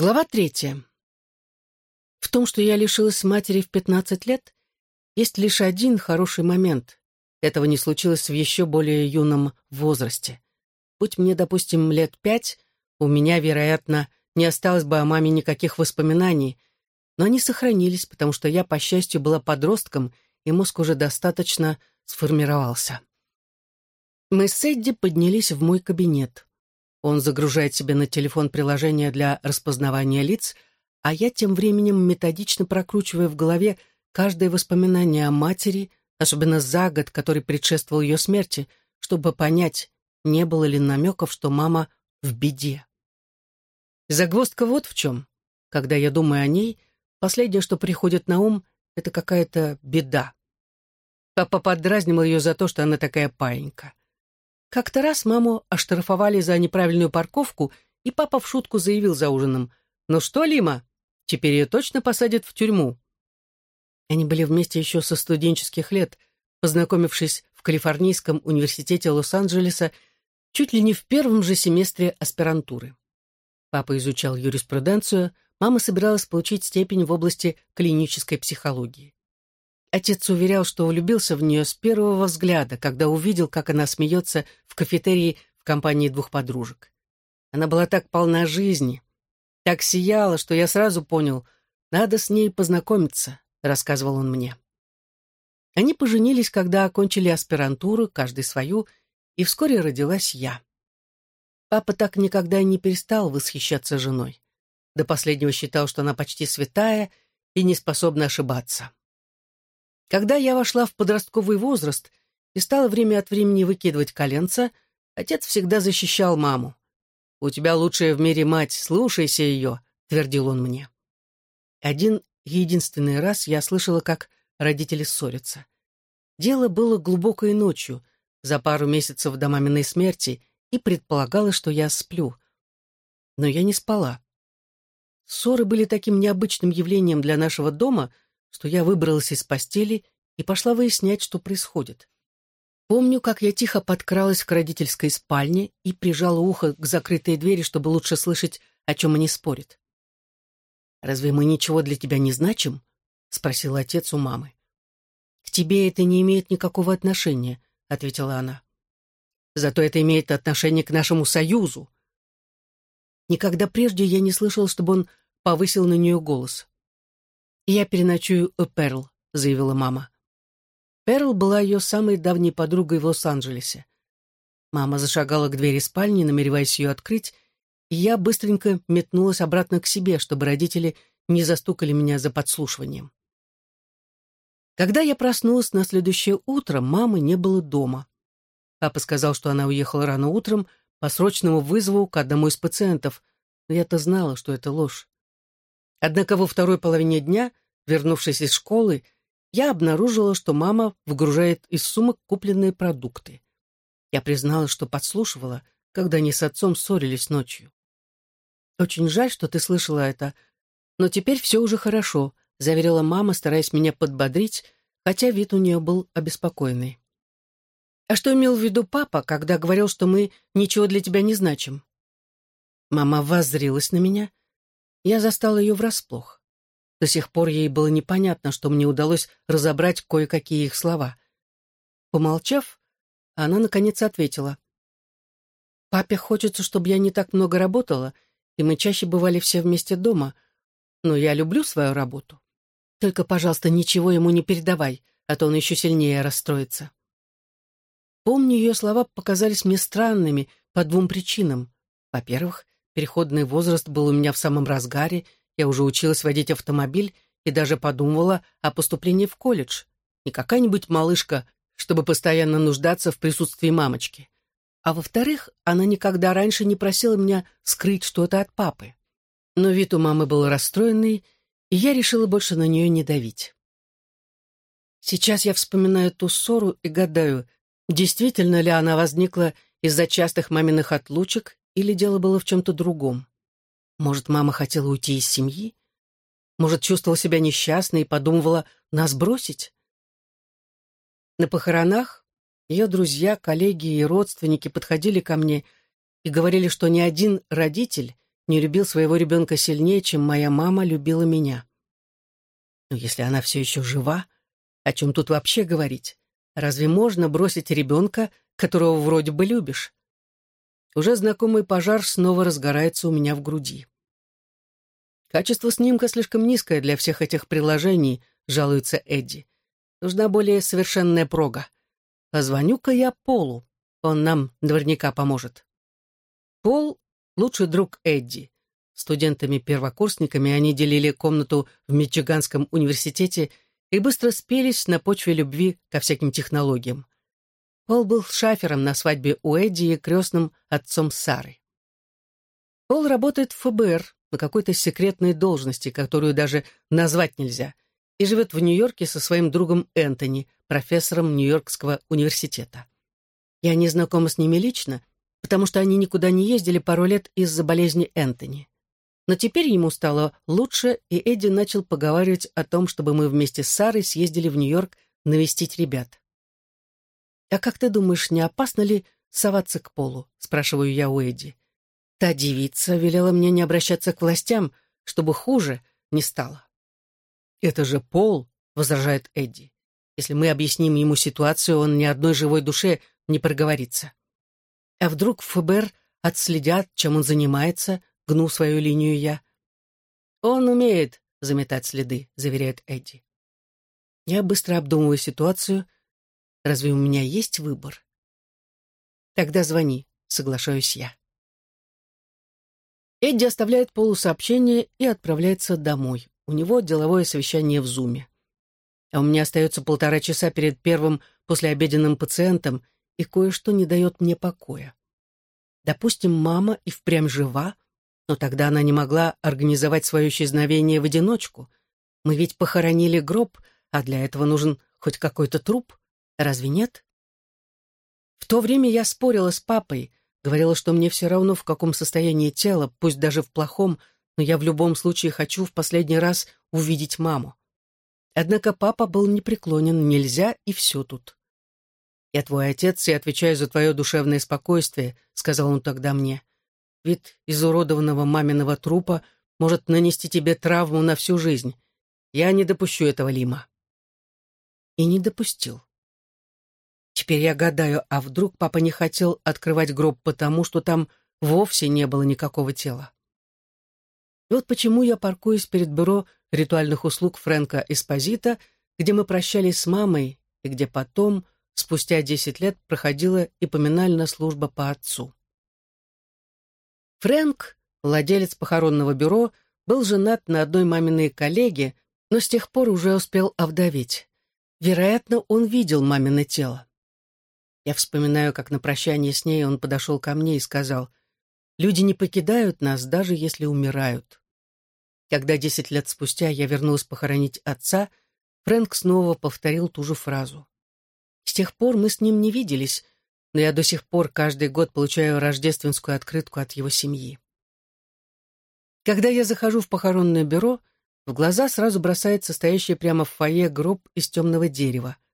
Глава третья. В том, что я лишилась матери в 15 лет, есть лишь один хороший момент. Этого не случилось в еще более юном возрасте. Будь мне, допустим, лет пять, у меня, вероятно, не осталось бы о маме никаких воспоминаний, но они сохранились, потому что я, по счастью, была подростком, и мозг уже достаточно сформировался. Мы с Эдди поднялись в мой кабинет. Он загружает себе на телефон приложение для распознавания лиц, а я тем временем методично прокручиваю в голове каждое воспоминание о матери, особенно за год, который предшествовал ее смерти, чтобы понять, не было ли намеков, что мама в беде. Загвоздка вот в чем. Когда я думаю о ней, последнее, что приходит на ум, это какая-то беда. Папа подразнивал ее за то, что она такая паинька. Как-то раз маму оштрафовали за неправильную парковку, и папа в шутку заявил за ужином, «Ну что, Лима, теперь ее точно посадят в тюрьму». Они были вместе еще со студенческих лет, познакомившись в Калифорнийском университете Лос-Анджелеса чуть ли не в первом же семестре аспирантуры. Папа изучал юриспруденцию, мама собиралась получить степень в области клинической психологии. Отец уверял, что влюбился в нее с первого взгляда, когда увидел, как она смеется в кафетерии в компании двух подружек. Она была так полна жизни, так сияла, что я сразу понял, надо с ней познакомиться, рассказывал он мне. Они поженились, когда окончили аспирантуру, каждый свою, и вскоре родилась я. Папа так никогда и не перестал восхищаться женой. До последнего считал, что она почти святая и не способна ошибаться. Когда я вошла в подростковый возраст и стала время от времени выкидывать коленца, отец всегда защищал маму. «У тебя лучшая в мире мать, слушайся ее», — твердил он мне. Один единственный раз я слышала, как родители ссорятся. Дело было глубокой ночью, за пару месяцев до маминой смерти, и предполагалось, что я сплю. Но я не спала. Ссоры были таким необычным явлением для нашего дома — что я выбралась из постели и пошла выяснять, что происходит. Помню, как я тихо подкралась к родительской спальне и прижала ухо к закрытой двери, чтобы лучше слышать, о чем они спорят. «Разве мы ничего для тебя не значим?» — спросил отец у мамы. «К тебе это не имеет никакого отношения», — ответила она. «Зато это имеет отношение к нашему союзу». Никогда прежде я не слышал, чтобы он повысил на нее голос. «Я переночую у Перл», — заявила мама. Перл была ее самой давней подругой в Лос-Анджелесе. Мама зашагала к двери спальни, намереваясь ее открыть, и я быстренько метнулась обратно к себе, чтобы родители не застукали меня за подслушиванием. Когда я проснулась на следующее утро, мамы не было дома. Папа сказал, что она уехала рано утром по срочному вызову к одному из пациентов, но я-то знала, что это ложь. Однако во второй половине дня, вернувшись из школы, я обнаружила, что мама выгружает из сумок купленные продукты. Я признала, что подслушивала, когда они с отцом ссорились ночью. «Очень жаль, что ты слышала это, но теперь все уже хорошо», — заверила мама, стараясь меня подбодрить, хотя вид у нее был обеспокоенный. «А что имел в виду папа, когда говорил, что мы ничего для тебя не значим?» Мама воззрилась на меня, я застала ее врасплох. До сих пор ей было непонятно, что мне удалось разобрать кое-какие их слова. Помолчав, она, наконец, ответила. «Папе хочется, чтобы я не так много работала, и мы чаще бывали все вместе дома, но я люблю свою работу. Только, пожалуйста, ничего ему не передавай, а то он еще сильнее расстроится». Помню, ее слова показались мне странными по двум причинам. Во-первых, Переходный возраст был у меня в самом разгаре, я уже училась водить автомобиль и даже подумывала о поступлении в колледж. Не какая-нибудь малышка, чтобы постоянно нуждаться в присутствии мамочки. А во-вторых, она никогда раньше не просила меня скрыть что-то от папы. Но вид у мамы был расстроенный, и я решила больше на нее не давить. Сейчас я вспоминаю ту ссору и гадаю, действительно ли она возникла из-за частых маминых отлучек или дело было в чем-то другом? Может, мама хотела уйти из семьи? Может, чувствовала себя несчастной и подумывала нас бросить? На похоронах ее друзья, коллеги и родственники подходили ко мне и говорили, что ни один родитель не любил своего ребенка сильнее, чем моя мама любила меня. Но если она все еще жива, о чем тут вообще говорить? Разве можно бросить ребенка, которого вроде бы любишь? Уже знакомый пожар снова разгорается у меня в груди. Качество снимка слишком низкое для всех этих приложений, жалуется Эдди. Нужна более совершенная прога. Позвоню-ка я Полу. Он нам наверняка поможет. Пол — лучший друг Эдди. Студентами-первокурсниками они делили комнату в Мичиганском университете и быстро спелись на почве любви ко всяким технологиям. Пол был шафером на свадьбе у Эдди и крестным отцом Сары. Пол работает в ФБР на какой-то секретной должности, которую даже назвать нельзя, и живет в Нью-Йорке со своим другом Энтони, профессором Нью-Йоркского университета. Я не знакома с ними лично, потому что они никуда не ездили пару лет из-за болезни Энтони. Но теперь ему стало лучше, и Эдди начал поговаривать о том, чтобы мы вместе с Сарой съездили в Нью-Йорк навестить ребят. «А как ты думаешь, не опасно ли соваться к полу?» — спрашиваю я у Эдди. Та девица велела мне не обращаться к властям, чтобы хуже не стало. «Это же Пол», — возражает Эдди. «Если мы объясним ему ситуацию, он ни одной живой душе не проговорится». А вдруг ФБР отследят, чем он занимается, гну свою линию я. «Он умеет заметать следы», — заверяет Эдди. Я быстро обдумываю ситуацию. Разве у меня есть выбор? Тогда звони, соглашаюсь я. Эдди оставляет полусообщение и отправляется домой. У него деловое совещание в Зуме. А у меня остается полтора часа перед первым послеобеденным пациентом, и кое-что не дает мне покоя. Допустим, мама и впрямь жива, но тогда она не могла организовать свое исчезновение в одиночку. Мы ведь похоронили гроб, а для этого нужен хоть какой-то труп. Разве нет? В то время я спорила с папой, Говорила, что мне все равно, в каком состоянии тело, пусть даже в плохом, но я в любом случае хочу в последний раз увидеть маму. Однако папа был непреклонен, нельзя, и все тут. «Я твой отец и отвечаю за твое душевное спокойствие», — сказал он тогда мне. «Вид изуродованного маминого трупа может нанести тебе травму на всю жизнь. Я не допущу этого, Лима». И не допустил. Теперь я гадаю, а вдруг папа не хотел открывать гроб потому, что там вовсе не было никакого тела. И вот почему я паркуюсь перед бюро ритуальных услуг Фрэнка Эспозита, где мы прощались с мамой и где потом, спустя десять лет, проходила и поминальная служба по отцу. Фрэнк, владелец похоронного бюро, был женат на одной маминой коллеге, но с тех пор уже успел овдоветь. Вероятно, он видел мамино тело. Я вспоминаю, как на прощание с ней он подошел ко мне и сказал, «Люди не покидают нас, даже если умирают». Когда десять лет спустя я вернулась похоронить отца, Фрэнк снова повторил ту же фразу. С тех пор мы с ним не виделись, но я до сих пор каждый год получаю рождественскую открытку от его семьи. Когда я захожу в похоронное бюро, в глаза сразу бросается стоящий прямо в фойе гроб из темного дерева —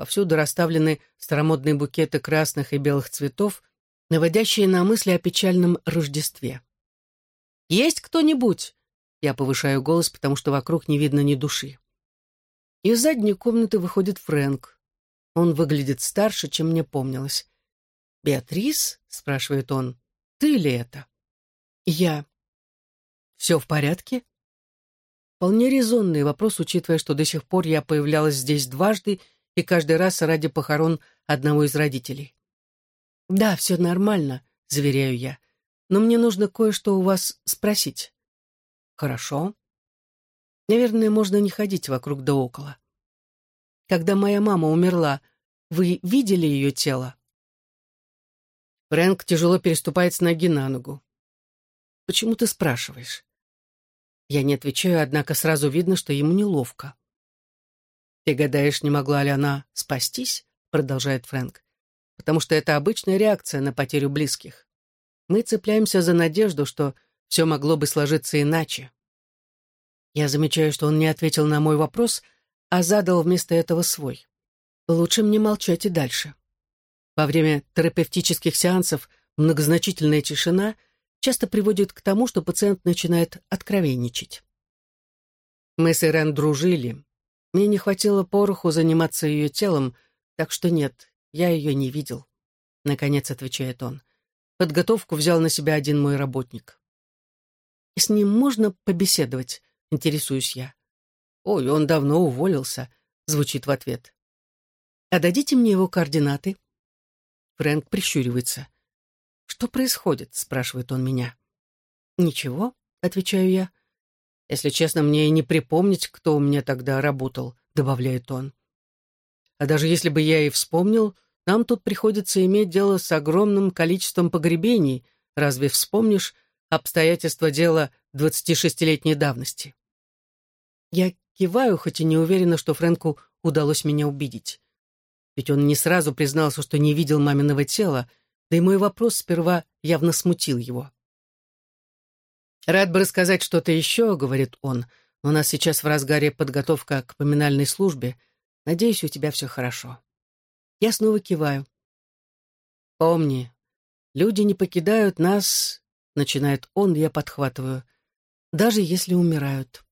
Повсюду расставлены старомодные букеты красных и белых цветов, наводящие на мысли о печальном Рождестве. «Есть кто-нибудь?» Я повышаю голос, потому что вокруг не видно ни души. Из задней комнаты выходит Фрэнк. Он выглядит старше, чем мне помнилось. «Беатрис?» — спрашивает он. «Ты ли это?» «Я». «Все в порядке?» Вполне резонный вопрос, учитывая, что до сих пор я появлялась здесь дважды и каждый раз ради похорон одного из родителей. «Да, все нормально», — заверяю я, «но мне нужно кое-что у вас спросить». «Хорошо». Наверное, можно не ходить вокруг да около. Когда моя мама умерла, вы видели ее тело? Фрэнк тяжело переступает с ноги на ногу. «Почему ты спрашиваешь?» Я не отвечаю, однако сразу видно, что ему неловко. «Ты гадаешь, не могла ли она спастись?» — продолжает Фрэнк. «Потому что это обычная реакция на потерю близких. Мы цепляемся за надежду, что все могло бы сложиться иначе». Я замечаю, что он не ответил на мой вопрос, а задал вместо этого свой. Лучше мне молчать и дальше. Во время терапевтических сеансов многозначительная тишина часто приводит к тому, что пациент начинает откровенничать. Мы с Ирен дружили. Мне не хватило пороху заниматься ее телом, так что нет, я ее не видел. Наконец отвечает он. Подготовку взял на себя один мой работник. «С ним можно побеседовать?» — интересуюсь я. «Ой, он давно уволился», — звучит в ответ. «А дадите мне его координаты?» Фрэнк прищуривается. «Что происходит?» — спрашивает он меня. «Ничего», — отвечаю я. «Если честно, мне и не припомнить, кто у меня тогда работал», — добавляет он. «А даже если бы я и вспомнил, нам тут приходится иметь дело с огромным количеством погребений. Разве вспомнишь обстоятельства дела 26-летней давности?» Я киваю, хоть и не уверена, что Фрэнку удалось меня убедить. Ведь он не сразу признался, что не видел маминого тела, да и мой вопрос сперва явно смутил его. «Рад бы рассказать что-то еще», — говорит он, «но у нас сейчас в разгаре подготовка к поминальной службе. Надеюсь, у тебя все хорошо». Я снова киваю. «Помни, люди не покидают нас», — начинает он, я подхватываю, «даже если умирают».